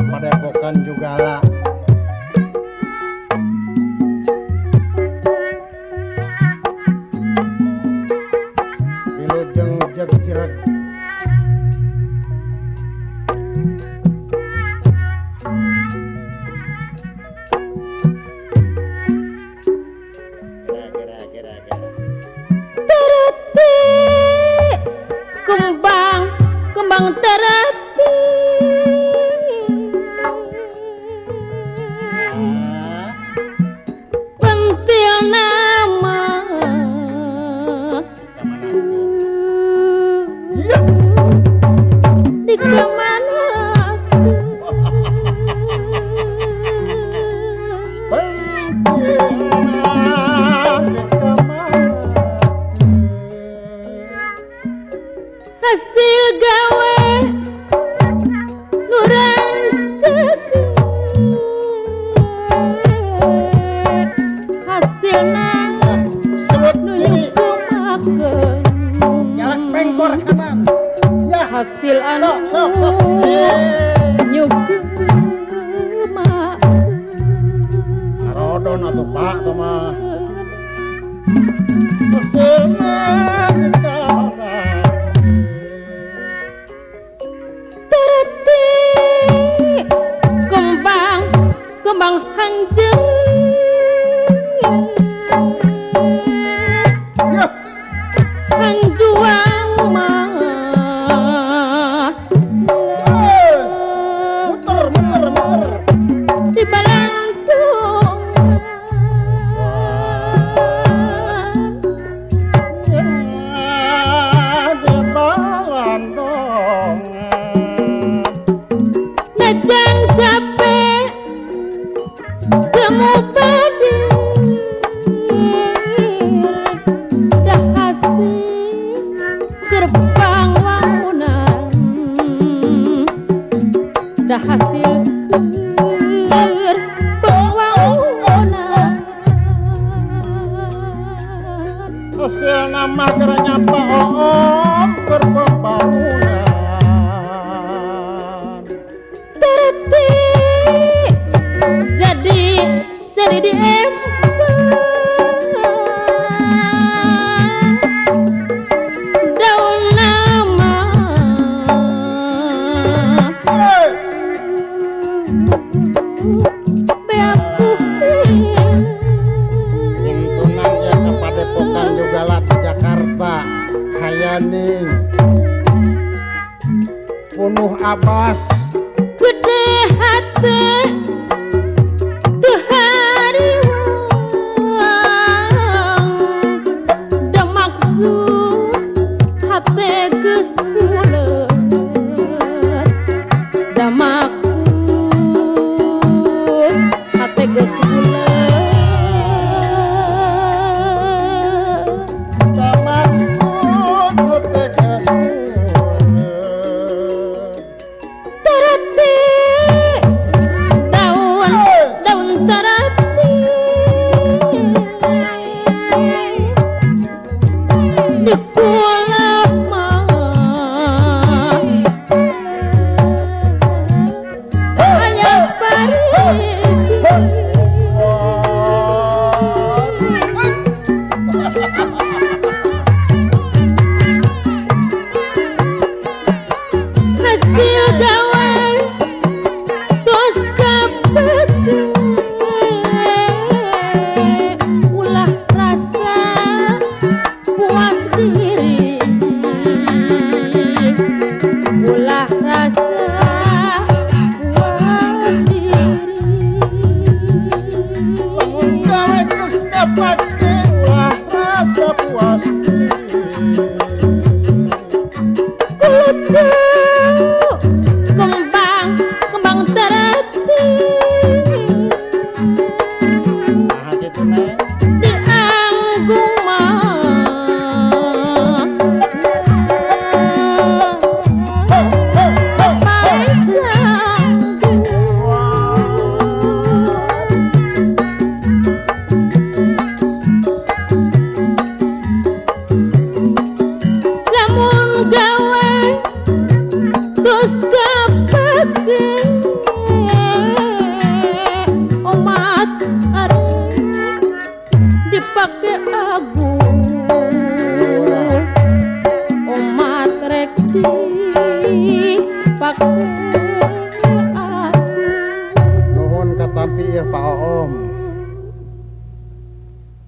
sama padepokan juga. lah Hasil going. να το πάτωμα. Το usil nama keranya Pak Om berpembangunan. Terti jadi jadi di Galak Jakarta Hayaning Punuh Abbas. Gede hati. nuhun katampi Pak Om.